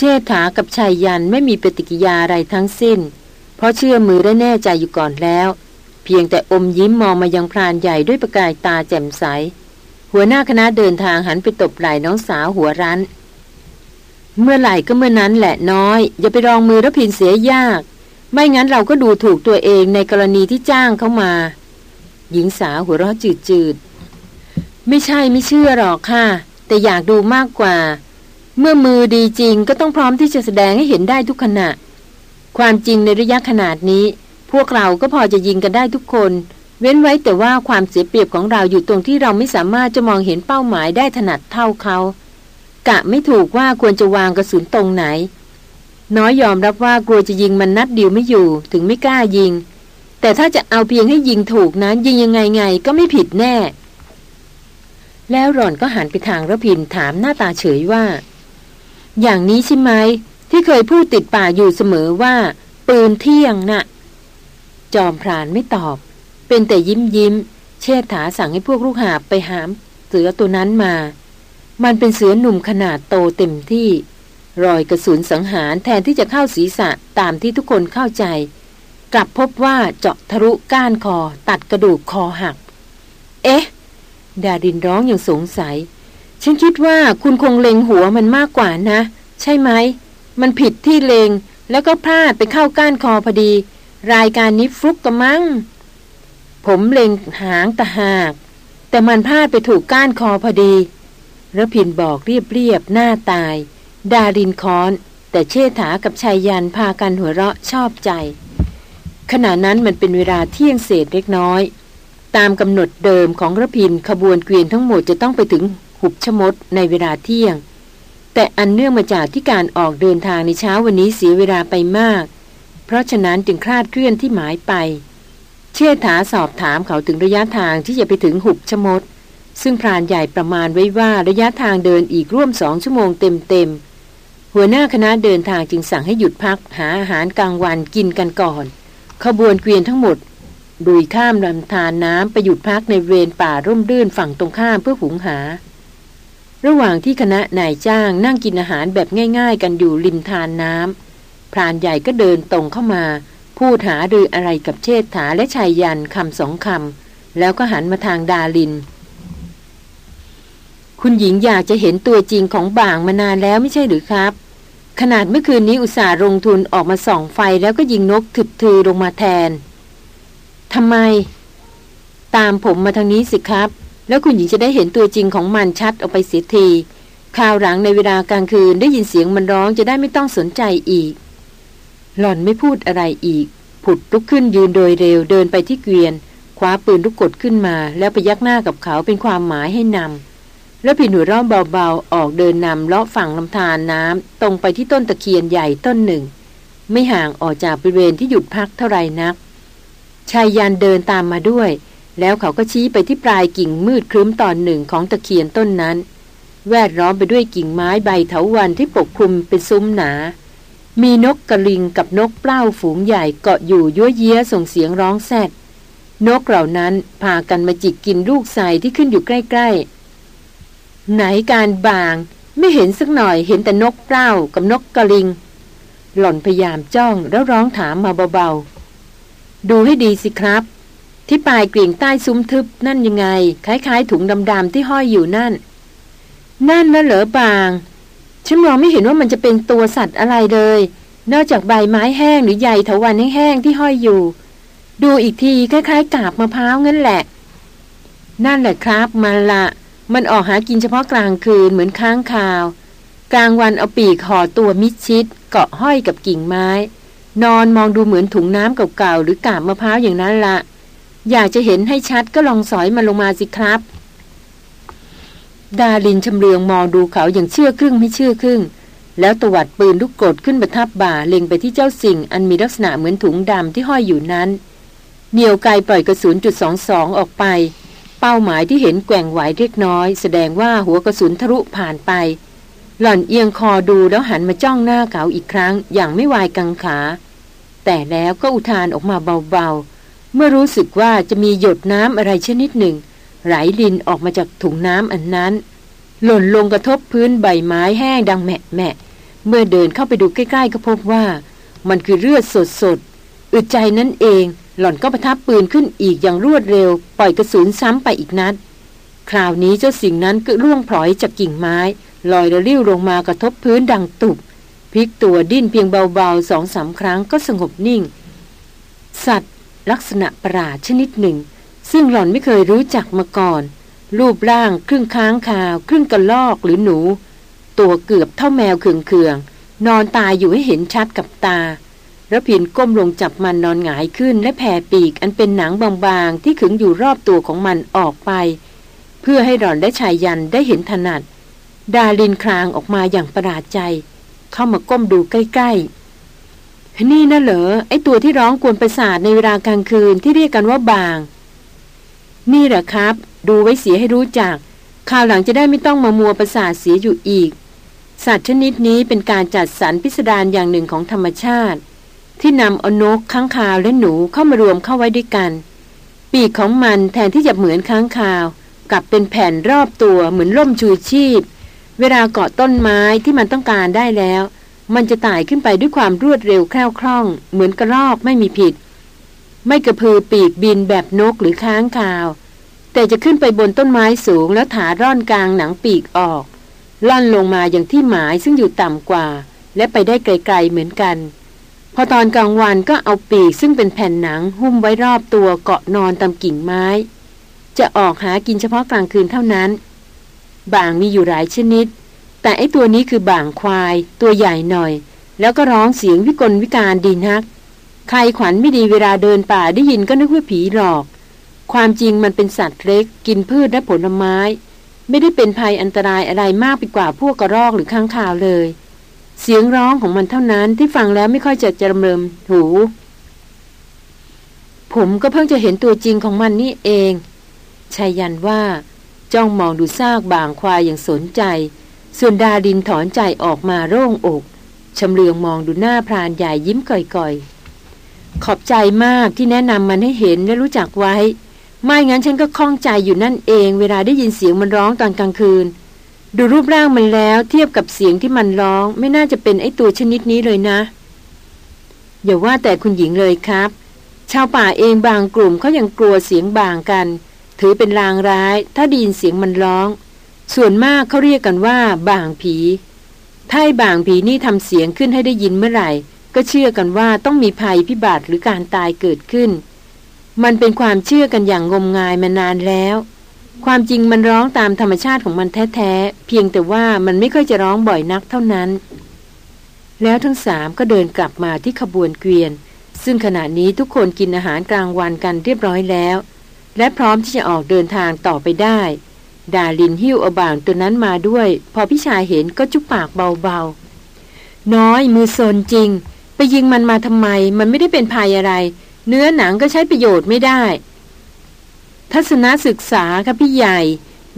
เชษฐากับชายยันไม่มีปฏิกิยาอะไรทั้งสิ้น เพราะเชื่อมือได้แน่ใจอยู่ก่อนแล้ว เพียงแต่อมยิ้มมองมายังพรานใหญ่ด้วยประกายตาแจ่มใส หัวหน้าคณะเดินทางหันไปตบไหล่น้องสาวหัวรั้น เมื่อไหร่ก็เมื่อนั้นแหละน้อย อย่าไปรองมือรพินเสียยาก ไม่งั้นเราก็ดูถูกตัวเองในกรณีที่จ้างเขามา หญิงสาวหัวเราะจืดๆไม่ใช่ไม่เชื่อหรอกค่ะ แต่อยากดูมากกว่า เมื่อมือดีจริงก็ต้องพร้อมที่จะแสดงให้เห็นได้ทุกขณะ ความจริงในระยะขนาดนี้ พวกเราก็พอจะยิงกันได้ทุกคน เว้นไว้แต่ว่าความเสียเปรียบของเราอยู่ตรงที่เราไม่สามารถจะมองเห็นเป้าหมายได้ถนัดเท่าเขา กะไม่ถูกว่าควรจะวางกระสุนตรงไหน น้อยยอมรับว่ากลัวจะยิงมันนัดเดียวไม่อยู่ ถึงไม่กล้ายิง แต่ถ้าจะเอาเพียงให้ยิงถูกนั้นยิงยังไงไงก็ไม่ผิดแน่ แล้วหล่อนก็หันไปทางระพินถามหน้าตาเฉยว่า อย่างนี้ใช่ไหมที่เคยพูดติดป่าอยู่เสมอว่า ปืนเที่ยงนะ่ะ จอมพรานไม่ตอบ เป็นแต่ยิ้มยิ้ม เชิดถาสั่งให้พวกลูกหาไปหามเสือตัวนั้นมา มันเป็นเสือหนุ่มขนาดโตเต็มที่ รอยกระสุนสังหารแทนที่จะเข้าศีรษะตามที่ทุกคนเข้าใจ กลับพบว่าเจาะทะลุก้านคอตัดกระดูกคอหัก เอ๊ะ ดาดินร้องอย่างสงสัย ฉันคิดว่าคุณคงเล็งหัวมันมากกว่านะ ใช่ไหม มันผิดที่เลงแล้วก็พลาดไปเข้าก้านคอพอดี รายการนี้ฟลุกกระมัง ผมเล็งหางตะหาก แต่มันพลาดไปถูกก้านคอพอดีระพินบอกเรียบๆ หน้าตาย ดารินคอน แต่เชษฐากับชายยันพากันหัวเราะชอบใจ ขณะนั้นมันเป็นเวลาเที่ยงเศษเล็กน้อย ตามกำหนดเดิมของระพินขบวนเกวียนทั้งหมดจะต้องไปถึง หุบชมดในเวลาเที่ยง แต่อันเนื่องมาจากที่การออกเดินทางในเช้าวันนี้เสียเวลาไปมาก เพราะฉะนั้นจึงคลาดเคลื่อนที่หมายไป เชษฐาสอบถามเขาถึงระยะทางที่จะไปถึงหุบชมด ซึ่งพรานใหญ่ประมาณไว้ว่าระยะทางเดินอีกร่วมสองชั่วโมงเต็มๆหัวหน้าคณะเดินทางจึงสั่งให้หยุดพักหาอาหารกลางวันกินกันก่อน ขบวนเกวียนทั้งหมดดุยข้ามลำธารน้ำไปหยุดพักในเวรป่าร่มรื่นฝั่งตรงข้ามเพื่อหุงหา ระหว่างที่คณะนายจ้างนั่งกินอาหารแบบง่าย ๆ กันอยู่ริมทานน้ำพรานใหญ่ก็เดินตรงเข้ามา พูดหารืออะไรกับเชษฐาและชายยันคำสองคำแล้วก็หันมาทางดาลิน คุณหญิงอยากจะเห็นตัวจริงของบ่างมานานแล้วไม่ใช่หรือครับ ขนาดเมื่อคืนนี้อุตส่าห์ลงทุนออกมาส่องไฟแล้วก็ยิงนกถึบทือลงมาแทนทำไม ตามผมมาทางนี้สิครับ แล้วคุณหญิงจะได้เห็นตัวจริงของมันชัดออกไปเสียทีข่าวหลังในเวลากลางคืนได้ยินเสียงมันร้องจะได้ไม่ต้องสนใจอีก หล่อนไม่พูดอะไรอีก ผุดลุกขึ้นยืนโดยเร็วเดินไปที่เกวียนคว้าปืนลูกกดขึ้นมา แล้วไปยักหน้ากับเขาเป็นความหมายให้นำแล้วผินหัวร่อเบาๆ ออกเดินนำเลาะฝั่งลำธารน้ำตรงไปที่ต้นตะเคียนใหญ่ต้นหนึ่ง ไม่ห่างออกจากบริเวณที่หยุดพักเท่าไรนักชายยันเดินตามมาด้วย แล้วเขาก็ชี้ไปที่ปลายกิ่งมืดครึ้มตอนหนึ่งของตะเคียนต้นนั้น แวดล้อมไปด้วยกิ่งไม้ใบเถาวันที่ปกคลุมเป็นซุ้มหนา มีนกกระลิงกับนกเปล้าฝูงใหญ่เกาะอยู่ยั่วเยี้ยส่งเสียงร้องแซดนกเหล่านั้นพากันมาจิกกินลูกใสที่ขึ้นอยู่ใกล้ๆ ไหนการบางไม่เห็นสักหน่อยเห็นแต่นกเปล้ากับนกกระลิง หล่อนพยายามจ้องแล้วร้องถามมาเบาๆ ดูให้ดีสิครับ ที่ปลายกลิ่งใต้ซุ้มทึบนั่นยังไง คล้ายๆ ถุงดำๆที่ห้อยอยู่นั่น นั่นนะเหรอบาง ฉันมองไม่เห็นว่ามันจะเป็นตัวสัตว์อะไรเลย นอกจากใบไม้แห้งหรือใหญ่ถาวันแห้งๆที่ห้อยอยู่ ดูอีกทีคล้ายๆ กาบมะพร้าวงั้นแหละ นั่นแหละครับมันละ มันออกหากินเฉพาะกลางคืนเหมือนค้างคาว กลางวันเอาปีกห่อตัวมิดชิด เกาะห้อยกับกิ่งไม้ นอนมองดูเหมือนถุงน้ำเก่าๆหรือกาบมะพร้าวอย่างนั้นละ อยากจะเห็นให้ชัดก็ลองสอยมาลงมาสิครับ ดาลินชำเลืองมองดูเขาอย่างเชื่อครึ่งไม่เชื่อครึ่ง แล้วตวัดปืนลูกกดขึ้นประทับบ่าเล็งไปที่เจ้าสิ่ง อันมีลักษณะเหมือนถุงดำที่ห้อยอยู่นั้น เหนียวไกปล่อยกระสุนจุดสองสองออกไป เป้าหมายที่เห็นแกว่งไหวเล็กน้อย แสดงว่าหัวกระสุนทะลุผ่านไป หล่อนเอียงคอดูแล้วหันมาจ้องหน้าเขาอีกครั้ง อย่างไม่วายกังขา แต่แล้วก็อุทานออกมาเบาๆ เมื่อรู้สึกว่าจะมีหยดน้ำอะไรชนิดหนึ่ง ไหลลินออกมาจากถุงน้ำอันนั้น หล่นลงกระทบพื้นใบไม้แห้งดังแมะแมะเมื่อเดินเข้าไปดูใกล้ๆก็พบว่า มันคือเลือดสดๆอึดใจนั่นเอง หล่อนก็ประทับปืนขึ้นอีกอย่างรวดเร็ว ปล่อยกระสุนซ้ำไปอีกนัด คราวนี้เจ้าสิ่งนั้นก็ร่วงพลอยจากกิ่งไม้ ลอยระลิ้วลงมากระทบพื้นดังตุบพลิกตัวดิ้นเพียงเบาๆสองสาครั้งก็สงบนิ่ง สัตว์ ลักษณะประหลาดชนิดหนึ่ง ซึ่งหล่อนไม่เคยรู้จักมาก่อน รูปร่างครึ่งค้างคาว ครึ่งกระลอกหรือหนู ตัวเกือบเท่าแมวเคืองๆนอนตายอยู่ให้เห็นชัดกับตาระพินก้มลงจับมันนอนหงายขึ้นและแผ่ปีกอันเป็นหนังบางๆ ที่ขึงอยู่รอบตัวของมันออกไป เพื่อให้หล่อนและชายยันได้เห็นถนัด ดาลินคลางออกมาอย่างประหลาดใจ เข้ามาก้มดูใกล้ๆ นี่น่ะเหรอไอตัวที่ร้องกวนประสาทในเวลากลางคืนที่เรียกกันว่าบาง นี่แหละครับ ดูไว้เสียให้รู้จักข่าวหลังจะได้ไม่ต้องมามัวประสาทเสียอยู่อีก สัตว์ชนิดนี้เป็นการจัดสรรพิสดารอย่างหนึ่งของธรรมชาติ ที่นำอนกค้างคาวและหนูเข้ามารวมเข้าไว้ด้วยกัน ปีกของมันแทนที่จะเหมือนค้างคาว กลับเป็นแผ่นรอบตัวเหมือนล่มชูชีพ เวลาเกาะต้นไม้ที่มันต้องการได้แล้ว มันจะไต่ขึ้นไปด้วยความรวดเร็วแคล่วคล่อง เหมือนกระรอกไม่มีผิด ไม่กระพือปีกบินแบบนกหรือค้างคาว แต่จะขึ้นไปบนต้นไม้สูงแล้วถาร่อนกลางหนังปีกออก ล่อนลงมาอย่างที่หมายซึ่งอยู่ต่ำกว่า และไปได้ไกลๆเหมือนกัน พอตอนกลางวันก็เอาปีกซึ่งเป็นแผ่นหนังหุ้มไว้รอบตัวเกาะนอนตามกิ่งไม้ จะออกหากินเฉพาะกลางคืนเท่านั้น บางมีอยู่หลายชนิด แต่ไอตัวนี้คือบ่างควาย ตัวใหญ่หน่อย แล้วก็ร้องเสียงวิกลวิการดีนัก ใครขวัญไม่ดีเวลาเดินป่าได้ยินก็นึกว่าผีหลอก ความจริงมันเป็นสัตว์เล็ก กินพืชและผลไม้ ไม่ได้เป็นภัยอันตรายอะไรมากไปกว่าพวกกระรอกหรือข้างข่าวเลย เสียงร้องของมันเท่านั้นที่ฟังแล้วไม่ค่อยจะจำเริมหู ผมก็เพิ่งจะเห็นตัวจริงของมันนี่เองชายันว่าจ้องมองดูซากบางควายอย่างสนใจ ส่วนดาดินถอนใจออกมาโร่งอกชำเลืองมองดูหน้าพรานใหญ่ยิ้มก่อยๆ ขอบใจมากที่แนะนำมันให้เห็นและรู้จักไว้ ไม่งั้นฉันก็คล่องใจอยู่นั่นเอง เวลาได้ยินเสียงมันร้องตอนกลางคืน ดูรูปร่างมันแล้วเทียบกับเสียงที่มันร้อง ไม่น่าจะเป็นไอตัวชนิดนี้เลยนะ อย่าว่าแต่คุณหญิงเลยครับ ชาวป่าเองบางกลุ่มเขายังกลัวเสียงบางกัน ถือเป็นลางร้าย ถ้าดีนเสียงมันร้อง ส่วนมากเขาเรียกกันว่า บางผี ถ้าไอ้บางผีนี่ทำเสียงขึ้นให้ได้ยินเมื่อไหร่ ก็เชื่อกันว่าต้องมีภัยพิบัติหรือการตายเกิดขึ้น มันเป็นความเชื่อกันอย่างงมงายมานานแล้ว ความจริงมันร้องตามธรรมชาติของมันแท้ๆ เพียงแต่ว่ามันไม่ค่อยจะร้องบ่อยนักเท่านั้น แล้วทั้งสามก็เดินกลับมาที่ขบวนเกวียน ซึ่งขณะนี้ทุกคนกินอาหารกลางวันกันเรียบร้อยแล้ว และพร้อมที่จะออกเดินทางต่อไปได้ ดาลินหิ้วเอาบ่างตัวนั้นมาด้วย พอพี่ชายเห็นก็จุกปากเบาๆ น้อยมือโซนจริง ไปยิงมันมาทำไม มันไม่ได้เป็นภัยอะไร เนื้อหนังก็ใช้ประโยชน์ไม่ได้ ทัศนศึกษาครับพี่ใหญ่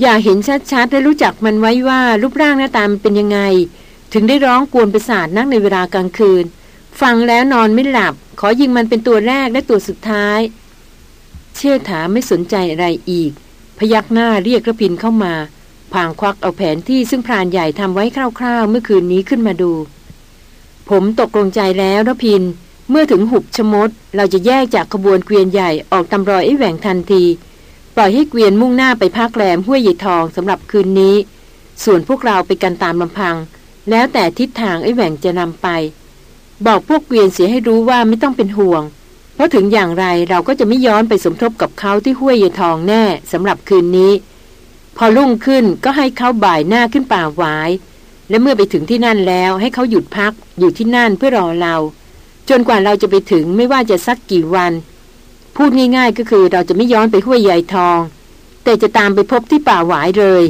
อยากเห็นชัดๆและรู้จักมันไว้ว่ารูปร่างหน้าตามันเป็นยังไง ถึงได้ร้องกวนประสาทนักในเวลากลางคืน ฟังแล้วนอนไม่หลับ ขอยิงมันเป็นตัวแรกและตัวสุดท้าย เชื่อถาไม่สนใจอะไรอีก พยักหน้าเรียกระพินเข้ามาพางควักเอาแผนที่ซึ่งพรานใหญ่ทำไว้คร่าว ๆ เมื่อคืนนี้ขึ้นมาดู ผมตกลงใจแล้วระพิน เมื่อถึงหุบชมด เราจะแยกจากขบวนเกวียนใหญ่ออกตำรอยไอ้แหว่งทันที ปล่อยให้เกวียนมุ่งหน้าไปพักแรมห้วยใหญ่ทองสำหรับคืนนี้ ส่วนพวกเราไปกันตามลำพัง แล้วแต่ทิศทางไอ้แหว่งจะนำไป บอกพวกเกวียนเสียให้รู้ว่าไม่ต้องเป็นห่วง ราะถึงอย่างไรเราก็จะไม่ย้อนไปสมทบกับเขาที่ห้วยยทองแน่สำหรับคืนนี้ พอรุ่งขึ้นก็ให้เขาบ่ายหน้าขึ้นป่าหวาย และเมื่อไปถึงที่นั่นแล้วให้เขาหยุดพักอยู่ที่นั่นเพื่อรอเรา จนกว่าเราจะไปถึงไม่ว่าจะสักกี่วัน พูดง่ายๆก็คือเราจะไม่ย้อนไปห้วยใหญ่ทอง แต่จะตามไปพบที่ป่าหวายเลย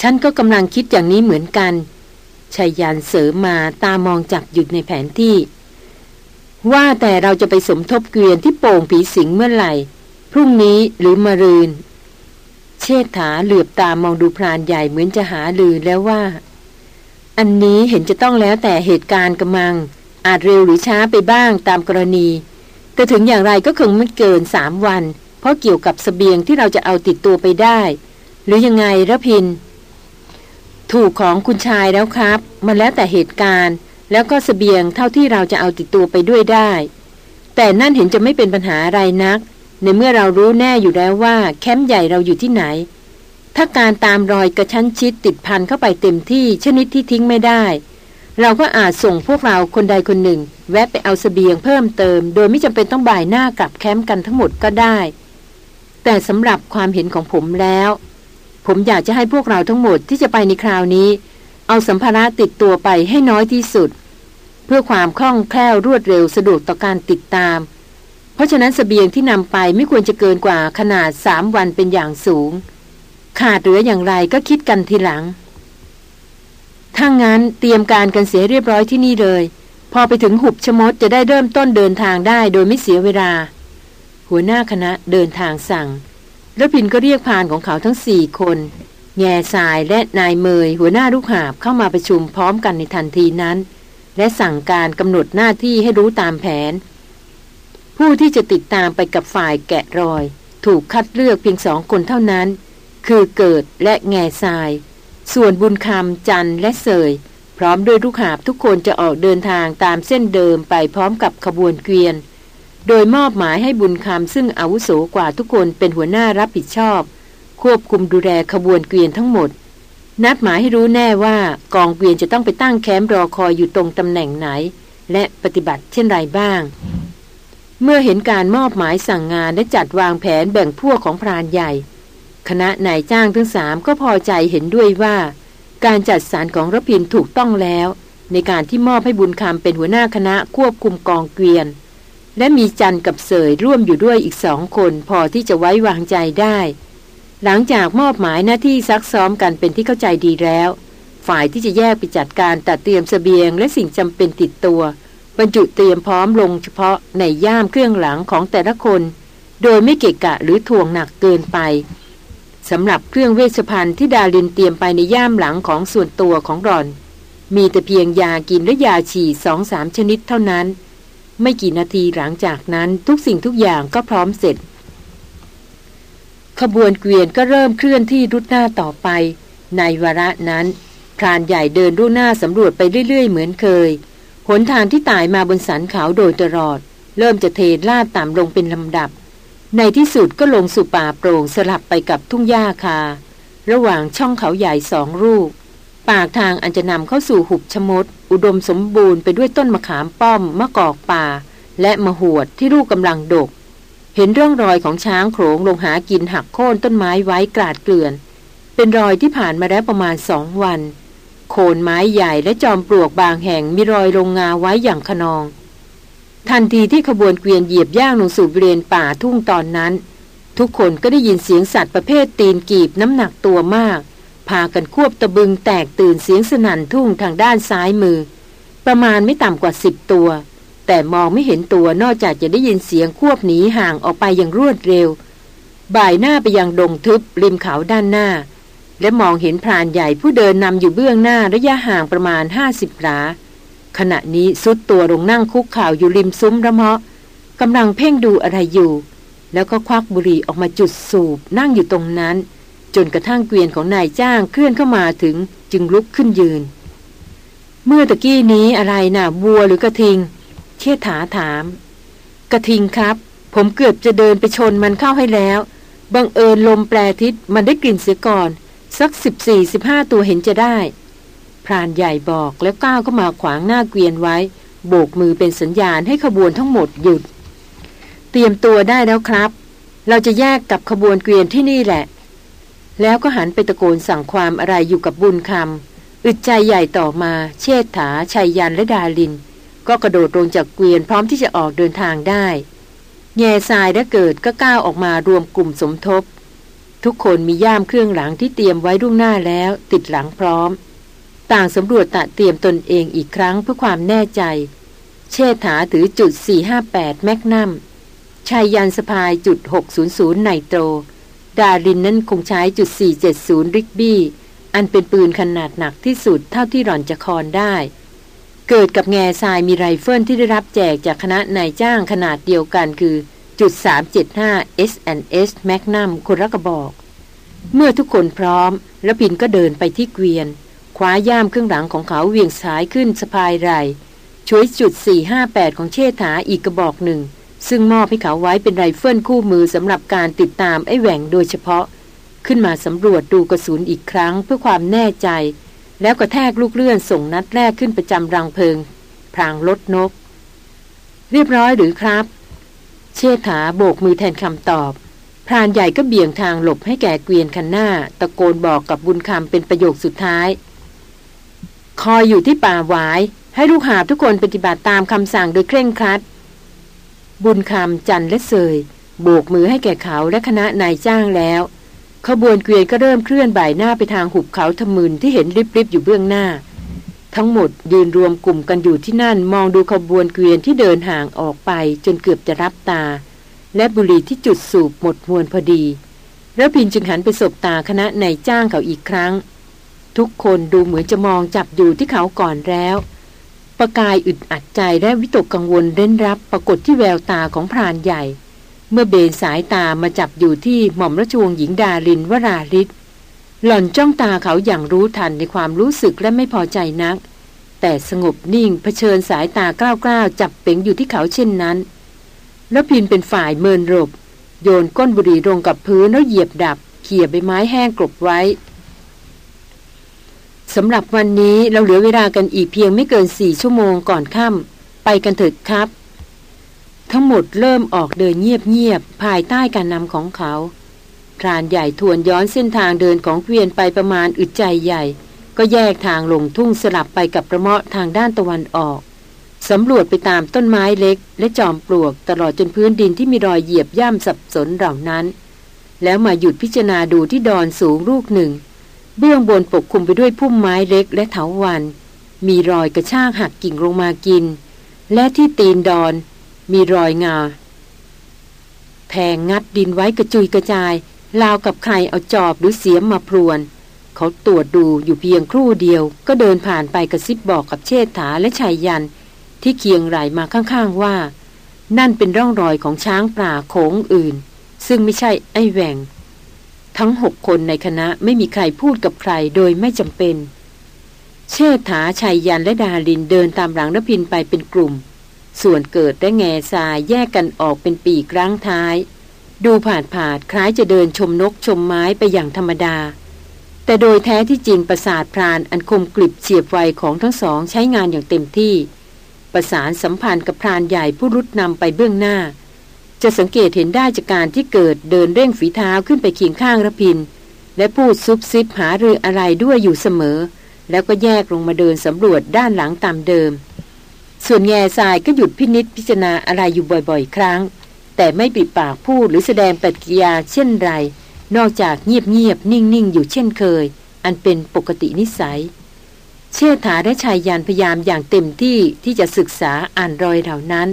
ฉันก็กำลังคิดอย่างนี้เหมือนกันชายยานเสริมมาตามองจับหยุดในแผนที่ ว่าแต่เราจะไปสมทบเกวียนที่โป่งผีสิงเมื่อไหร่ พรุ่งนี้หรือมะรืน เชษฐาเหลือบตามองดูพรานใหญ่เหมือนจะหาลือแล้วว่า อันนี้เห็นจะต้องแล้วแต่เหตุการณ์กำมัง อาจเร็วหรือช้าไปบ้างตามกรณี แต่ถึงอย่างไรก็คงไม่เกินสามวัน เพราะเกี่ยวกับสเสบียงที่เราจะเอาติดตัวไปได้ หรือยังไงระพิน ถูกของคุณชายแล้วครับ มันแล้วแต่เหตุการณ์ แล้วก็สเสบียงเท่าที่เราจะเอาติดตัวไปด้วยได้ แต่นั่นเห็นจะไม่เป็นปัญหาอะไรนัก ในเมื่อเรารู้แน่อยู่แล้วว่าแคมป์ใหญ่เราอยู่ที่ไหน ถ้าการตามรอยกระชั้นชิดติดพันเข้าไปเต็มที่ชนิดที่ทิ้งไม่ได้ เราก็อาจส่งพวกเราคนใดคนหนึ่ง แวะไปเอาสเสบียงเพิ่มเติม โดยไม่จำเป็นต้องบ่ายหน้ากลับแคมป์กันทั้งหมดก็ได้ แต่สำหรับความเห็นของผมแล้ว ผมอยากจะให้พวกเราทั้งหมดที่จะไปในคราวนี้ เอาสัมภาระติดตัวไปให้น้อยที่สุด เพื่อความคล่องแคล่วรวดเร็วสะดวกต่อการติดตาม เพราะฉะนั้นสเสบียงที่นำไปไม่ควรจะเกินกว่าขนาดสามวันเป็นอย่างสูง ขาดเหลืออย่างไรก็คิดกันทีหลังถ้างั้นเตรียมการกันเสียเรียบร้อยที่นี่เลย พอไปถึงหุบชมดจะได้เริ่มต้นเดินทางได้โดยไม่เสียเวลา หัวหน้าคณะเดินทางสั่ง แล้วพินก็เรียกพานของเขาทั้งสี่คน แง่สายและนายเมยหัวหน้าลูกหาบเข้ามาประชุมพร้อมกันในทันทีนั้น และสั่งการกำหนดหน้าที่ให้รู้ตามแผน ผู้ที่จะติดตามไปกับฝ่ายแกะรอย ถูกคัดเลือกเพียงสองคนเท่านั้น คือเกิดและแง่ทราย ส่วนบุญคำจันและเสย พร้อมด้วยลูกหาบทุกคนจะออกเดินทางตามเส้นเดิมไปพร้อมกับขบวนเกวียน โดยมอบหมายให้บุญคำซึ่งอาวุโสกว่าทุกคนเป็นหัวหน้ารับผิดชอบ ควบคุมดูแลขบวนเกวียนทั้งหมด นัดหมายให้รู้แน่ว่ากองเกวียนจะต้องไปตั้งแคมป์รอคอยอยู่ตรงตำแหน่งไหน และปฏิบัติเช่นไรบ้าง เมื่อเห็นการมอบหมายสั่งงานและจัดวางแผนแบ่งพวกของพรานใหญ่ คณะนายจ้างทั้งสามก็พอใจเห็นด้วยว่า การจัดสรรของรพินถูกต้องแล้ว ในการที่มอบให้บุญคำเป็นหัวหน้าคณะควบคุมกองเกวียนและมีจันกับเสยร่วมอยู่ด้วยอีกสองคนพอที่จะไว้วางใจได้ หลังจากมอบหมายหน้าที่ซักซ้อมกันเป็นที่เข้าใจดีแล้ว ฝ่ายที่จะแยกไปจัดการตัดเตรียมสเสบียงและสิ่งจำเป็นติดตัว บรรจุเตรียมพร้อมลงเฉพาะในย่ามเครื่องหลังของแต่ละคน โดยไม่เกะกะหรือถ่วงหนักเกินไปสำหรับเครื่องเวชภัณฑ์ที่ดาลินเตรียมไปในย่ามหลังของส่วนตัวของรอน มีแต่เพียงยากินและยาฉี่สองสามชนิดเท่านั้น ไม่กี่นาทีหลังจากนั้นทุกสิ่งทุกอย่างก็พร้อมเสร็จ ขบวนเกวียนก็เริ่มเคลื่อนที่รุดหน้าต่อไป ในวาระนั้นพรานใหญ่เดินรุ่หน้าสำรวจไปเรื่อย ๆ เหมือนเคย หนทางที่ตายมาบนสันเขาโดยตลอด เริ่มจะเทลาดต่ำลงเป็นลำดับ ในที่สุดก็ลงสู่ป่าโปร่งสลับไปกับทุ่งหญ้าคา ระหว่างช่องเขาใหญ่สองรูปปากทางอันจะนำเข้าสู่หุบชมด อุดมสมบูรณ์ไปด้วยต้นมะขามป้อมมะกอกป่า และมะหวดที่ลูกกำลังดก เห็นเรื่องรอยของช้างโขงลงหากินหักโค่นต้นไม้ไว้กราดเกลื่อน เป็นรอยที่ผ่านมาแล้วประมาณสองวัน โคนไม้ใหญ่และจอมปลวกบางแห่งมีรอยลงงาไว้อย่างขนอง ทันทีที่ขบวนเกวียนเหยียบย่างลงสู่บริเวณป่าทุ่งตอนนั้น ทุกคนก็ได้ยินเสียงสัตว์ประเภทตีนกีบน้ำหนักตัวมาก พากันควบตะบึงแตกตื่นเสียงสนั่นทุ่งทางด้านซ้ายมือ ประมาณไม่ต่ำกว่าสิบตัว แต่มองไม่เห็นตัวนอกจากจะได้ยินเสียงควบหนีห่างออกไปอย่างรวดเร็ว บ่ายหน้าไปยังดงทึบริมเขาด้านหน้า และมองเห็นพรานใหญ่ผู้เดินนำอยู่เบื้องหน้าระยะห่างประมาณห้าสิบหลา ขณะนี้สุดตัวลงนั่งคุกข่าวอยู่ริมซุ้มระเมาะกำลังเพ่งดูอะไรอยู่ แล้วก็ควักบุหรี่ออกมาจุดสูบนั่งอยู่ตรงนั้น จนกระทั่งเกวียนของนายจ้างเคลื่อนเข้ามาถึงจึงลุกขึ้นยืน เมื่อตะกี้นี้อะไรนะ่ะวัวหรือกระทิง เชษฐาถาม กระทิงครับ ผมเกือบจะเดินไปชนมันเข้าให้แล้ว บังเอิญลมแปรทิศมันได้กลิ่นเสียก่อน สักสิบสี่สิบห้าตัวเห็นจะได้ พรานใหญ่บอกแล้วก้าวเข้ามาขวางหน้าเกวียนไว้ โบกมือเป็นสัญญาณให้ขบวนทั้งหมดหยุด เตรียมตัวได้แล้วครับ เราจะแยกกับขบวนเกวียนที่นี่แหละ แล้วก็หันไปตะโกนสั่งความอะไรอยู่กับบุญคำอึดใจใหญ่ต่อมาเชษฐาชัยยันและดาลิน ก็กระโดดลงจากเกวียนพร้อมที่จะออกเดินทางได้ แง่ทรายและเกิดก็ก้าวออกมารวมกลุ่มสมทบ ทุกคนมีย่ามเครื่องหลังที่เตรียมไว้ล่วงหน้าแล้ว ติดหลังพร้อม ต่างสำรวจตระเตรียมตนเองอีกครั้งเพื่อความแน่ใจ เชษฐาถือจุด 458 Magnum ไชยยันต์สะพายจุด 600 Nitro ดารินนั้นคงใช้จุด 470 Rigby อันเป็นปืนขนาดหนักที่สุดเท่าที่หล่อนจะคอนได้ เกิดกับแง่ทรายมีไรเฟิลที่ได้รับแจกจากคณะนายจ้างขนาดเดียวกันคือจุด375 S&S Magnum คนละกระบอก เมื่อทุกคนพร้อมแล้วพินก็เดินไปที่เกวียนคว้าย่ามเครื่องหลังของเขาเวียงสายขึ้นสะพายไหลช่วยจุด 458 ของเชษฐาอีกกระบอกหนึ่ง ซึ่งมอบให้เขาไว้เป็นไรเฟิลคู่มือสำหรับการติดตามไอ้แหว่งโดยเฉพาะ ขึ้นมาสำรวจดูกระสุนอีกครั้งเพื่อความแน่ใจ แล้วกระแทกลูกเลื่อนส่งนัดแรกขึ้นประจำรังเพลิง พรางลดนก เรียบร้อยหรือครับ เชษฐาโบกมือแทนคำตอบ พรานใหญ่ก็เบี่ยงทางหลบให้แก่เกวียนคันหน้า ตะโกนบอกกับบุญคำเป็นประโยคสุดท้าย คอยอยู่ที่ป่าหวาย ให้ลูกหาทุกคนปฏิบัติตามคำสั่งโดยเคร่งครัด บุญคำจันและเสยโบกมือให้แก่เขาและคณะนายจ้างแล้ว ขบวนเกวียนก็เริ่มเคลื่อนบ่ายหน้าไปทางหุบเขาทมึนที่เห็นริบๆอยู่เบื้องหน้า ทั้งหมดยืนรวมกลุ่มกันอยู่ที่นั่นมองดูขบวนเกวียนที่เดินห่างออกไปจนเกือบจะรับตา และบุหรี่ที่จุดสูบหมดมวนพอดีแล้วพินจึงหันไปสบตาคณะนายจ้างเขาอีกครั้ง ทุกคนดูเหมือนจะมองจับอยู่ที่เขาก่อนแล้ว ประกายอึดอัดใจและวิตกกังวลเร้นรับปรากฏที่แววตาของพรานใหญ่ เมื่อเบนสายตามาจับอยู่ที่หม่อมราชวงศ์หญิงดาลินวราริศหล่อนจ้องตาเขาอย่างรู้ทันในความรู้สึกและไม่พอใจนัก แต่สงบนิ่งเผชิญสายตากล้าวๆจับเป่งอยู่ที่เขาเช่นนั้น แล้วพินเป็นฝ่ายเมินรบ โยนก้นบุหรี่ลงกับพื้นแล้วเหยียบดับเขี่ยใบไม้แห้งกลบไว้สำหรับวันนี้เราเหลือเวลากันอีกเพียงไม่เกินสี่ชั่วโมงก่อนค่ำไปกันเถิดครับ ทั้งหมดเริ่มออกเดินเงียบๆภายใต้การนำของเขาพรานใหญ่ทวนย้อนเส้นทางเดินของเกวียนไปประมาณอึดใจใหญ่ ก็แยกทางลงทุ่งสลับไปกับประเมาะทางด้านตะวันออกสำรวจไปตามต้นไม้เล็ก และจอมปลวกตลอดจนพื้นดินที่มีรอยเหยียบย่ำสับสนเหล่านั้น แล้วมาหยุดพิจารณาดูที่ดอนสูงลูกหนึ่ง เบื้องบนปกคลุมไปด้วยพุ่มไม้เล็กและเถาวัน มีรอยกระชากหักกิ่งลงมากิน และที่ตีนดอน มีรอยงาแทงงัดดินไว้กระจุยกระจายราวกับใครเอาจอบหรือเสียมมาพรวน เขาตรวจดูอยู่เพียงครู่เดียว ก็เดินผ่านไปกระซิบบอกกับเชษฐาและชายยัน ที่เคียงไหลมาข้างๆว่า นั่นเป็นร่องรอยของช้างป่าโขงอื่น ซึ่งไม่ใช่ไอ้แหวงทั้งหกคนในคณะไม่มีใครพูดกับใครโดยไม่จำเป็น เชษฐาชัยยันและดาลินเดินตามหลังนพินไปเป็นกลุ่ม ส่วนเกิดและแง่ทรายแยกกันออกเป็นปีกร่างท้าย ดูผ่านผาดคล้ายจะเดินชมนกชมไม้ไปอย่างธรรมดา แต่โดยแท้ที่จริงประสาทพรานอันคมกลิบเฉียบไวของทั้งสองใช้งานอย่างเต็มที่ ประสานสัมพันธ์กับพรานใหญ่ผู้รุดนำไปเบื้องหน้า จะสังเกตเห็นได้จากการที่เกิดเดินเร่งฝีเท้าขึ้นไปเคียงข้างระพิน และพูดซุบซิบหาเรืออะไรด้วยอยู่เสมอ แล้วก็แยกลงมาเดินสำรวจด้านหลังตามเดิม ส่วนแง่ทรายก็หยุดพินิษพิจารณาอะไรอยู่บ่อยๆ ครั้ง แต่ไม่ปิดปากพูดหรือแสดงปฏิกิริยาเช่นไร นอกจากเงียบๆ นิ่งๆ อยู่เช่นเคย อันเป็นปกตินิสัย เชษฐาและชายยานพยายามอย่างเต็มที่ที่จะศึกษาอ่านรอยเหล่านั้น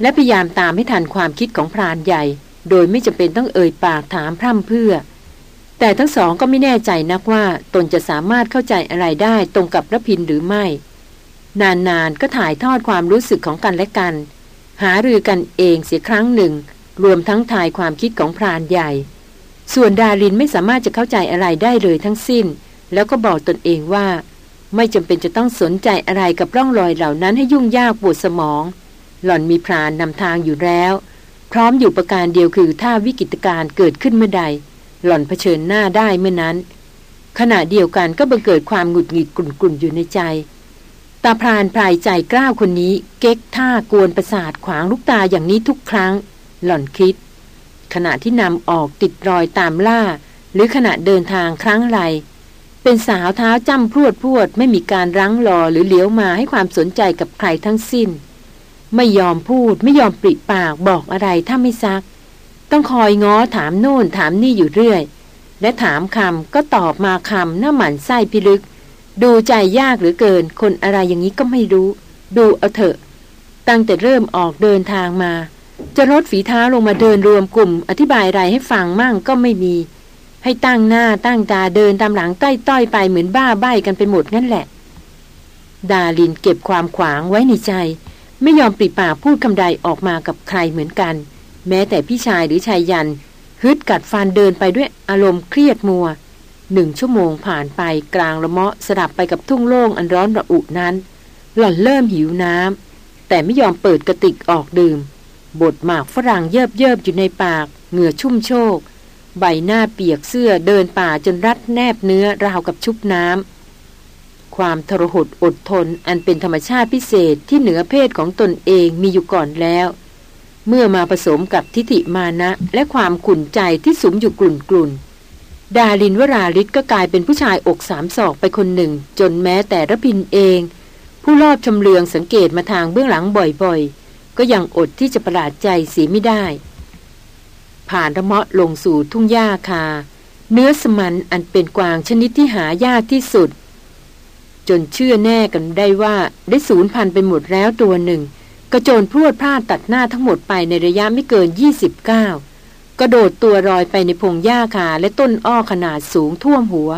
และพยายามตามให้ทันความคิดของพรานใหญ่ โดยไม่จำเป็นต้องเอ่ยปากถามพร่ำเพื่อ แต่ทั้งสองก็ไม่แน่ใจนักว่าตนจะสามารถเข้าใจอะไรได้ตรงกับระพินหรือไม่ นานๆก็ถ่ายทอดความรู้สึกของกันและกัน หารือกันเองเสียครั้งหนึ่ง รวมทั้งทายความคิดของพรานใหญ่ ส่วนดารินไม่สามารถจะเข้าใจอะไรได้เลยทั้งสิ้น แล้วก็บอกตนเองว่า ไม่จำเป็นจะต้องสนใจอะไรกับร่องรอยเหล่านั้นให้ยุ่งยากปวดสมอง หล่อนมีพรานนำทางอยู่แล้ว พร้อมอยู่ประการเดียวคือถ้าวิกฤตการเกิดขึ้นเมื่อใด หล่อนเผชิญหน้าได้เมื่อนั้น ขณะเดียวกันก็บังเกิดความหงุดหงิดกลุ่นๆอยู่ในใจ ตาพรานพลายใจกล้าวคนนี้ เก๊กท่ากวนประสาทขวางลูกตาอย่างนี้ทุกครั้ง หล่อนคิด ขณะที่นำออกติดรอยตามล่า หรือขณะเดินทางครั้งไรเป็นสาวเท้าจ้ำพรวดพรวดไม่มีการรั้งรอหรือเลี้ยวมาให้ความสนใจกับใครทั้งสิ้น ไม่ยอมพูดไม่ยอมปริปากบอกอะไรถ้าไม่ซัก ต้องคอยง้อถามโน่นถามนี่อยู่เรื่อย และถามคำก็ตอบมาคำหน้าหมันไส้พิลึก ดูใจยากหรือเกิน คนอะไรอย่างนี้ก็ไม่รู้ ดูเอาเถอะ ตั้งแต่เริ่มออกเดินทางมา จะลดฝีเท้าลงมาเดินรวมกลุ่ม อธิบายอะไรให้ฟังมั่งก็ไม่มี ให้ตั้งหน้าตั้งตาเดินตามหลังใต้ต้อยไปเหมือนบ้าใบ้กันไปหมดนั่นแหละ ดาลินเก็บความขวางไว้ในใจ ไม่ยอมปริปากพูดคำใดออกมากับใครเหมือนกัน แม้แต่พี่ชายหรือชายยันฮึดกัดฟันเดินไปด้วยอารมณ์เครียดมัว หนึ่งชั่วโมงผ่านไปกลางละเมาะสลับไปกับทุ่งโล่งอันร้อนระอุนั้น หล่อนเริ่มหิวน้ำแต่ไม่ยอมเปิดกระติกออกดื่มบดหมากฝรั่งเยิบเยิบอยู่ในปาก เหงื่อชุ่มโชก ใบหน้าเปียกเสื้อเดินป่าจนรัดแนบเนื้อราวกับชุบน้ำความทรหดอดทนอันเป็นธรรมชาติพิเศษที่เหนือเพศของตนเองมีอยู่ก่อนแล้ว เมื่อมาผสมกับทิฏฐิมานะและความขุ่นใจที่สุมอยู่กลุ่นกลุ่น ดาลินวราริศก็กลายเป็นผู้ชายอกสามศอกไปคนหนึ่ง จนแม้แต่ระพินเอง ผู้รอบชำเลืองสังเกตมาทางเบื้องหลังบ่อยๆ ก็ยังอดที่จะประหลาดใจสีไม่ได้ ผ่านระเมาะลงสู่ทุ่งหญ้าคา เนื้อสมันอันเป็นกวางชนิดที่หายากที่สุด จนเชื่อแน่กันได้ว่าได้สูญพันธุ์ไปหมดแล้วตัวหนึ่ง กระโจนพรวดพลาดตัดหน้าทั้งหมดไปในระยะไม่เกิน29ก้า กระโดดตัวรอยไปในพงหญ้าคาและต้นอ้อขนาดสูงท่วมหัว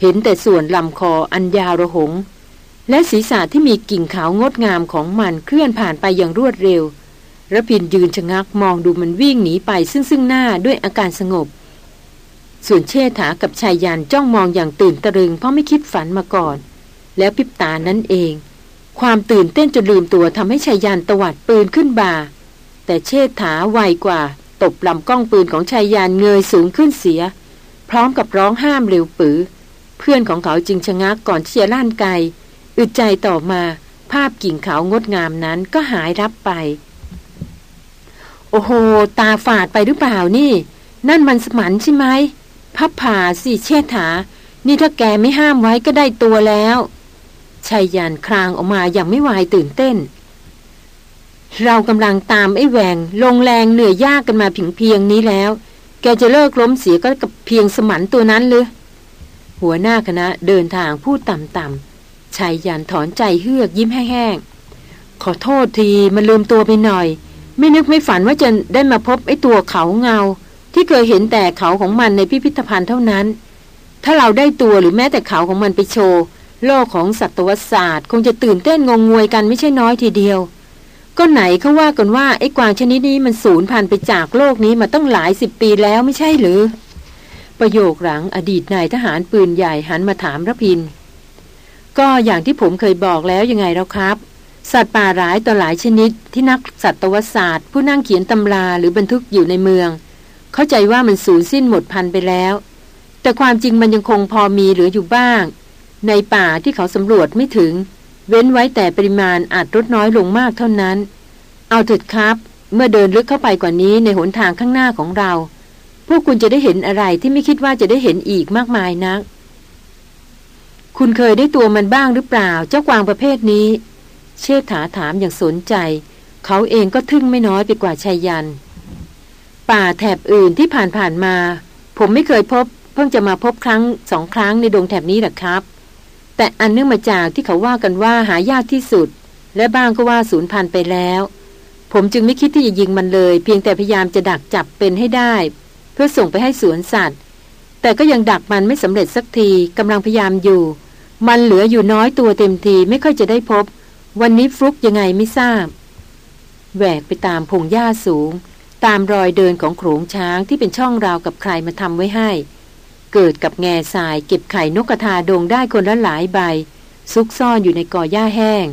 เห็นแต่ส่วนลำคออันยาวระหง และศีรษะที่มีกิ่งขาวงดงามของมันเคลื่อนผ่านไปอย่างรวดเร็วระพินยืนชะงักมองดูมันวิ่งหนีไปซึ่งซึ่งหน้าด้วยอาการสงบ ส่วนเชษฐากับชายยันจ้องมองอย่างตื่นตะลึงเพราะไม่คิดฝันมาก่อน แล้วพิบตานั้นเอง ความตื่นเต้นจนลืมตัวทำให้ชายยันตวัดปืนขึ้นบ่าแต่เชษฐาไวกว่า ตบลำกล้องปืนของชายยานเงยสูงขึ้นเสีย พร้อมกับร้องห้ามเร็วปือ เพื่อนของเขาจึงชะงักก่อนที่จะล่านไกอึดใจต่อมา ภาพกิ่งเขางดงามนั้นก็หายรับไป โอ้โห ตาฝาดไปหรือเปล่านี่ นั่นมันสมันใช่ไหมพับผ่าสิเชษฐา นี่ถ้าแกไม่ห้ามไว้ก็ได้ตัวแล้วชายยานครางออกมาอย่างไม่วายตื่นเต้น เรากำลังตามไอ้แหวงลงแรงเหนื่อยยากกันมาผิงเพียงนี้แล้ว แกจะเลิกล้มเสียก็กับเพียงสมันตัวนั้นเลยหัวหน้าคณะเดินทางพูดต่ำๆชายยันถอนใจเฮือกยิ้มแห้งๆขอโทษทีมันลืมตัวไปหน่อย ไม่นึกไม่ฝันว่าจะได้มาพบไอ้ตัวเขาเงา ที่เคยเห็นแต่เขาของมันในพิพิธภัณฑ์เท่านั้น ถ้าเราได้ตัวหรือแม้แต่เขาของมันไปโชว์โลกของสัตวศาสตร์ คงจะตื่นเต้นงงงวยกันไม่ใช่น้อยทีเดียว ก็ไหนเขาว่ากันว่าไอ้กวางชนิดนี้มันสูญพันธุ์ไปจากโลกนี้มาตั้งหลายสิบปีแล้วไม่ใช่หรือ ประโยคหลังอดีตนายทหารปืนใหญ่หันมาถามระพิน ก็อย่างที่ผมเคยบอกแล้วยังไงแล้วครับ สัตว์ป่าหลายต่อหลายชนิดที่นักสัตวศาสตร์ ผู้นั่งเขียนตำราหรือบันทึกอยู่ในเมือง เข้าใจว่ามันสูญสิ้นหมดพันธุ์ไปแล้ว แต่ความจริงมันยังคงพอมีเหลืออยู่บ้าง ในป่าที่เขาสำรวจไม่ถึง เว้นไว้แต่ปริมาณอาจลดน้อยลงมากเท่านั้น เอาเถิดครับ เมื่อเดินลึกเข้าไปกว่านี้ในหนทางข้างหน้าของเรา พวกคุณจะได้เห็นอะไรที่ไม่คิดว่าจะได้เห็นอีกมากมายนัก คุณเคยได้ตัวมันบ้างหรือเปล่า เจ้ากวางประเภทนี้ เชษฐาถามอย่างสนใจ เขาเองก็ทึ่งไม่น้อยไปกว่าชายยัน ป่าแถบอื่นที่ผ่านๆมา ผมไม่เคยพบ เพิ่งจะมาพบครั้งสองครั้งในดงแถบนี้หรอกครับ แต่อันเนื่องมาจากที่เขาว่ากันว่าหายากที่สุด และบ้างก็ว่าสูญพันธุ์ไปแล้ว ผมจึงไม่คิดที่จะยิงมันเลย เพียงแต่พยายามจะดักจับเป็นให้ได้ เพื่อส่งไปให้สวนสัตว์ แต่ก็ยังดักมันไม่สำเร็จสักทีกำลังพยายามอยู่ มันเหลืออยู่น้อยตัวเต็มทีไม่ค่อยจะได้พบ วันนี้ฟลุกยังไงไม่ทราบแหวกไปตามพงหญ้าสูง ตามรอยเดินของโขงช้างที่เป็นช่องราวกับใครมาทำไว้ให้ เกิดกับแง่ทรายเก็บไข่นกกระทาดงได้คนละหลายใบ ซุกซ่อนอยู่ในกอหญ้าแห้ง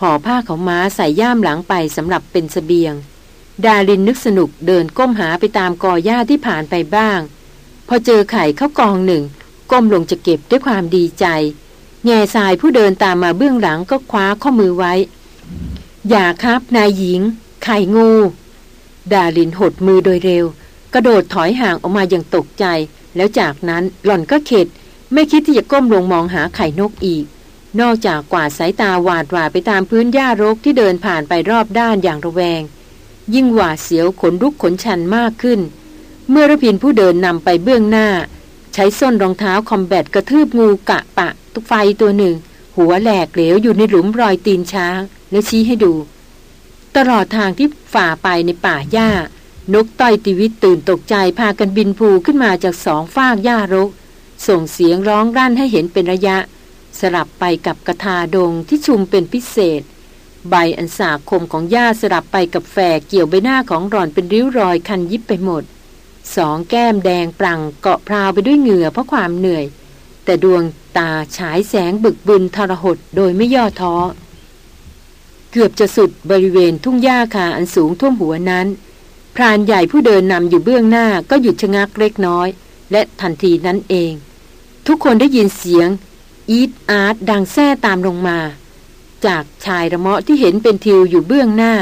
ห่อผ้าเขาม้าใส่ย่ามหลังไปสำหรับเป็นสเสบียง ดารินนึกสนุกเดินก้มหาไปตามกอหญ้าที่ผ่านไปบ้าง พอเจอไข่เข้ากองหนึ่ง ก้มลงจะเก็บด้วยความดีใจ แง่ทรายผู้เดินตามมาเบื้องหลังก็คว้าข้อมือไว้ อย่าครับนายหญิง ไข่งู ดารินหดมือโดยเร็ว กระโดดถอยห่างออกมาอย่างตกใจ แล้วจากนั้นหล่อนก็เข็ด ไม่คิดที่จะก้มลงมองหาไข่นกอีก นอกจากกวาดสายตาหวาดหวาไปตามพื้นหญ้ารกที่เดินผ่านไปรอบด้านอย่างระแวง ยิ่งหวาดเสียวขนลุกขนชันมากขึ้น เมื่อระพินผู้เดินนำไปเบื้องหน้า ใช้ส้นรองเท้าคอมแบทกระทืบงูกะปะ ตุกไฟตัวหนึ่ง หัวแหลกเหลวอยู่ในหลุมรอยตีนช้าง แล้วชี้ให้ดู ตลอดทางที่ฝ่าไปในป่าหญ้า นกต้อยติวิตตื่นตกใจพากันบินภูขึ้นมาจากสองฟากหญ้ารก ส่งเสียงร้องรั่นให้เห็นเป็นระยะ สลับไปกับกระทาดงที่ชุมเป็นพิเศษ ใบอันสาคมของหญ้าสลับไปกับแฝกเกี่ยวใบหน้าของหล่อนเป็นริ้วรอยคันยิบไปหมด สองแก้มแดงปรังเกาะพราวไปด้วยเหงื่อเพราะความเหนื่อย แต่ดวงตาฉายแสงบึกบึนทรหดโดยไม่ย่อท้อเกือบจะสุดบริเวณทุ่งหญ้าคาอันสูงท่วมหัวนั้น พรานใหญ่ผู้เดินนำอยู่เบื้องหน้าก็หยุดชะงักเล็กน้อย และทันทีนั้นเอง ทุกคนได้ยินเสียง อีทอาร์ตดังแท้ตามลงมา จากชายระเมาะที่เห็นเป็นทิวอยู่เบื้องหน้า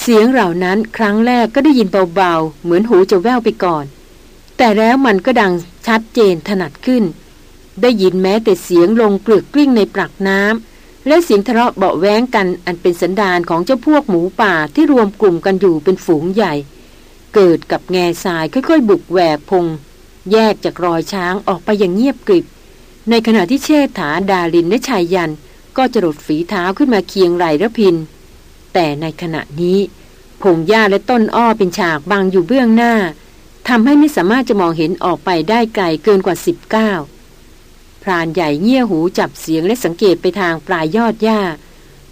เสียงเหล่านั้นครั้งแรกก็ได้ยินเบาๆ เหมือนหูจะแว่วไปก่อน แต่แล้วมันก็ดังชัดเจนถนัดขึ้น ได้ยินแม้แต่เสียงลงเกลือกกลิ้งในปลักน้ำและเสียงทะเลาะเบาแว้งกันอันเป็นสันดานของเจ้าพวกหมูป่าที่รวมกลุ่มกันอยู่เป็นฝูงใหญ่ เกิดกับแง่ทรายค่อยๆ บุกแหวกพง แยกจากรอยช้างออกไปอย่างเงียบกริบ ในขณะที่เชษฐาดาลินและชายยัน ก็จะรดฝีเท้าขึ้นมาเคียงไหลระพิน แต่ในขณะนี้พงหญ้าและต้นอ้อเป็นฉากบังอยู่เบื้องหน้าทำให้ไม่สามารถจะมองเห็นออกไปได้ไกลเกินกว่าสิบก้าพรานใหญ่เงี่ยหูจับเสียงและสังเกตไปทางปลายยอดหญ้า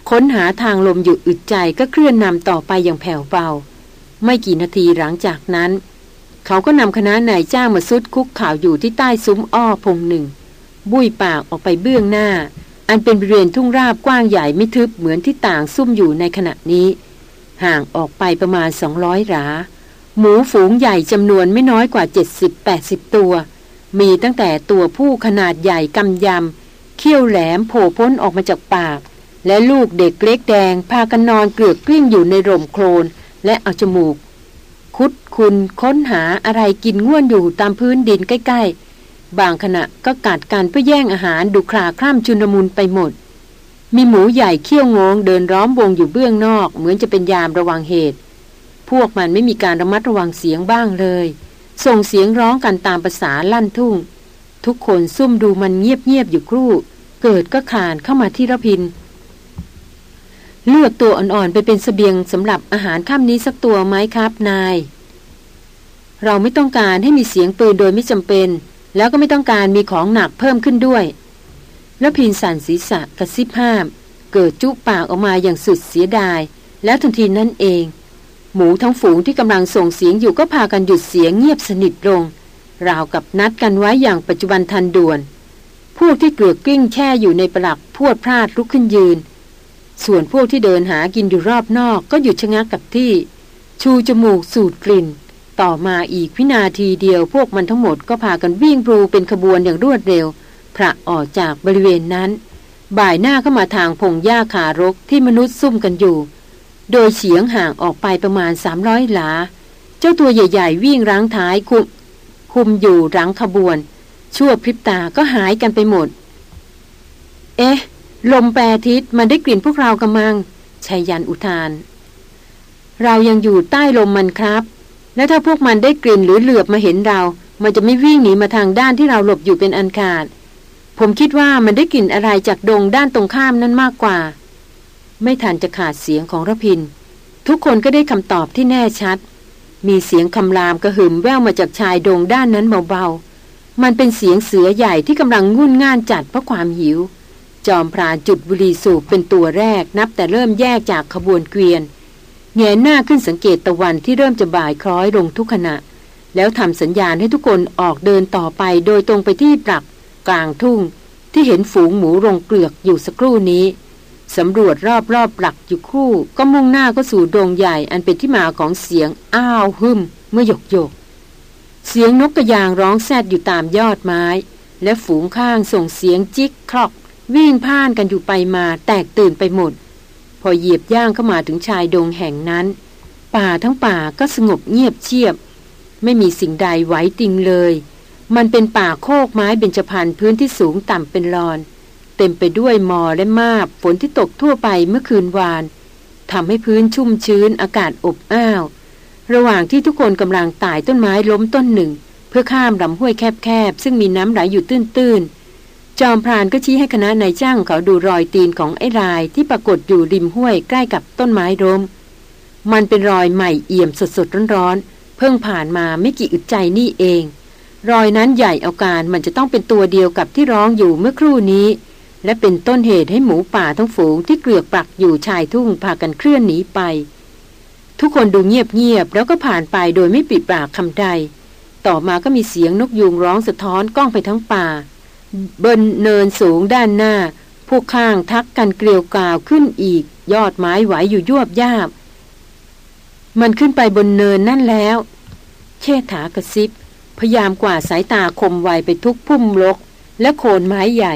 ค้นหาทางลมอยู่อึดใจก็เคลื่อนนำต่อไปอย่างแผ่วเบา ไม่กี่นาทีหลังจากนั้น เขาก็นำคณะนายจ้างมาซุดคุกข่าวอยู่ที่ใต้ซุ้มอ้อพงหนึ่ง บุยปากออกไปเบื้องหน้า อันเป็นบริเวณทุ่งราบกว้างใหญ่ไม่ทึบเหมือนที่ต่างซุ่มอยู่ในขณะนี้ ห่างออกไปประมาณสองร้อยหราหมูฝูงใหญ่จำนวนไม่น้อยกว่า 70-80 ตัว มีตั้งแต่ตัวผู้ขนาดใหญ่กำยำเขี้ยวแหลมโผล่พ้นออกมาจากปาก และลูกเด็กเล็กแดงพากันนอนเกลือกกลิ้งอยู่ในร่มโคลน และเอาจมูก คุดคุณค้นหาอะไรกินง่วนอยู่ตามพื้นดินใกล้ ๆ บางขณะก็กัดกันเพื่อแย่งอาหารดูคลาคล่ำชุนมุนไปหมด มีหมูใหญ่เขี้ยวงงเดินร้อมวงอยู่เบื้องนอก เหมือนจะเป็นยามระวังเหตุ พวกมันไม่มีการระมัดระวังเสียงบ้างเลย ส่งเสียงร้องกันตามภาษาลั่นทุ่ง ทุกคนซุ่มดูมันเงียบๆอยู่ครู่ เกิดก็ขานเข้ามาที่ระพิน เลือกตัวอ่อนๆไปเป็นสเสบียงสำหรับอาหารค่ำนี้สักตัวไหมครับนาย เราไม่ต้องการให้มีเสียงปืนโดยไม่จำเป็น แล้วก็ไม่ต้องการมีของหนักเพิ่มขึ้นด้วย แล้วพินสันศีรษะกระซิบห้าม เกิดจุปากออกมาอย่างสุดเสียดาย แล้วทันทีนั่นเอง หมูทั้งฝูงที่กำลังส่งเสียงอยู่ก็พากันหยุดเสียงเงียบสนิทลง ราวกับนัดกันไว้อย่างปัจจุบันทันด่วน พวกที่เกลือกกลิ้งแช่อยู่ในปลักพวดพลาดลุกขึ้นยืน ส่วนพวกที่เดินหากินอยู่รอบนอกก็หยุดชะงักกับที่ ชูจมูกสูดกลิ่น ต่อมาอีกวินาทีเดียวพวกมันทั้งหมดก็พากันวิ่งปลูเป็นขบวนอย่างรวดเร็วพระออกจากบริเวณนั้น บ่ายหน้าเข้ามาทางพงหญ้าขารกที่มนุษย์ซุ่มกันอยู่ โดยเฉียงห่างออกไปประมาณสามร้อยหลา เจ้าตัวใหญ่ๆ วิ่งรั้งท้ายคุมคุมอยู่รังขบวน ชั่วพริบตาก็หายกันไปหมด เอ๊ะ ลมแปรทิศมันได้กลิ่นพวกเรากำมังชายันอุทาน เรายังอยู่ใต้ลมมันครับ แล้วถ้าพวกมันได้กลิ่นหรือเหลือบมาเห็นเรา มันจะไม่วิ่งหนีมาทางด้านที่เราหลบอยู่เป็นอันขาด ผมคิดว่ามันได้กลิ่นอะไรจากดงด้านตรงข้ามนั้นมากกว่า ไม่ทันจะขาดเสียงของระพิน ทุกคนก็ได้คำตอบที่แน่ชัด มีเสียงคำรามกระหึ่มแว่วมาจากชายดงด้านนั้นเบาๆ มันเป็นเสียงเสือใหญ่ที่กำลังงุ่นง่านจัดเพราะความหิว จอมพรานจุดบุรีสูบเป็นตัวแรกนับแต่เริ่มแยกจากขบวนเกวียนเงยหน้าขึ้นสังเกตตะวันที่เริ่มจะบ่ายคล้อยลงทุกขณะ แล้วทำสัญญาณให้ทุกคนออกเดินต่อไปโดยตรงไปที่ปลักกลางทุ่ง ที่เห็นฝูงหมูรงเกลือกอยู่สักครู่นี้สำรวจรอบรอบปลักอยู่คู่ ก็มุ่งหน้าก็สู่ดงใหญ่อันเป็นที่มาของเสียงอ้าวหึมเมื่อหยกหยก เสียงนกกระยางร้องแซดอยู่ตามยอดไม้ และฝูงข้างส่งเสียงจิกคลอก วิ่งพ่านกันอยู่ไปมาแตกตื่นไปหมด พอเหยียบย่างเข้ามาถึงชายดงแห่งนั้น ป่าทั้งป่าก็สงบเงียบเชียบ ไม่มีสิ่งใดไหวติงเลย มันเป็นป่าโคกไม้เบญจพรรณพื้นที่สูงต่ำเป็นรอน เต็มไปด้วยมอและมาบฝนที่ตกทั่วไปเมื่อคืนวานทำให้พื้นชุ่มชื้นอากาศอบอ้าว ระหว่างที่ทุกคนกำลังตายต้นไม้ล้มต้นหนึ่ง เพื่อข้ามลำห้วยแคบๆซึ่งมีน้ำไหลอยู่ตื้นๆ จอมพรานก็ชี้ให้คณะนายจ้างเขาดูรอยตีนของไอ้รายที่ปรากฏอยู่ริมห้วยใกล้กับต้นไม้ร่มมันเป็นรอยใหม่เอี่ยมสดๆร้อนๆเพิ่งผ่านมาไม่กี่อึดใจนี่เอง รอยนั้นใหญ่เอาการมันจะต้องเป็นตัวเดียวกับที่ร้องอยู่เมื่อครู่นี้ และเป็นต้นเหตุให้หมูป่าทั้งฝูงที่เกลือกปักอยู่ชายทุ่งพากันเคลื่อนหนีไป ทุกคนดูเงียบๆแล้วก็ผ่านไปโดยไม่ปิดปากคำใด ต่อมาก็มีเสียงนกยูงร้องสะท้อนก้องไปทั้งป่า บนเนินสูงด้านหน้า พวกข้างทักกันเกลียวกล่าวขึ้นอีก ยอดไม้ไหวอยู่ยวบยาบ มันขึ้นไปบนเนินนั่นแล้ว เชษฐากระซิบ พยายามกว่าสายตาคมไวไปทุกพุ่มลก และโคนไม้ใหญ่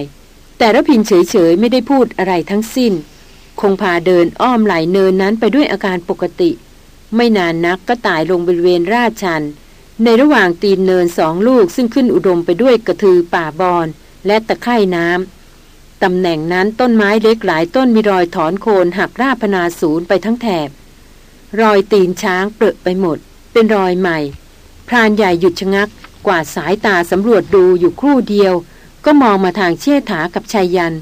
แต่ระพินเฉยๆ ไม่ได้พูดอะไรทั้งสิ้น คงพาเดินอ้อมไหลเนินนั้นไปด้วยอาการปกติ ไม่นานนักก็ตายลงบริเวณราชันในระหว่างตีนเนินสองลูกซึ่งขึ้นอุดมไปด้วยกระทือป่าบอน และตะไคร่น้ำตำแหน่งนั้นต้นไม้เล็กหลายต้นมีรอยถอนโคนหักราพนาศูนย์ไปทั้งแถบ รอยตีนช้างเปรอะไปหมด เป็นรอยใหม่ พรานใหญ่หยุดชะงักกว่าสายตาสำรวจดูอยู่ครู่เดียว ก็มองมาทางเชี่ษฐากับชายยัน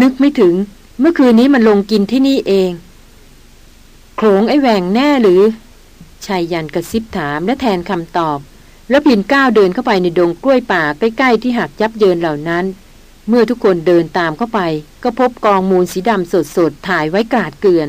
นึกไม่ถึง เมื่อคืนนี้มันลงกินที่นี่เองโขงไอแหวงแน่หรือชายยันกระซิบถามและแทนคำตอบ แล้วพินก้าวเดินเข้าไปในดงกล้วยป่าใกล้ๆที่หักยับเยินเหล่านั้น เมื่อทุกคนเดินตามเข้าไป ก็พบกองมูลสีดำสดๆถ่ายไว้กราดเกลื่อน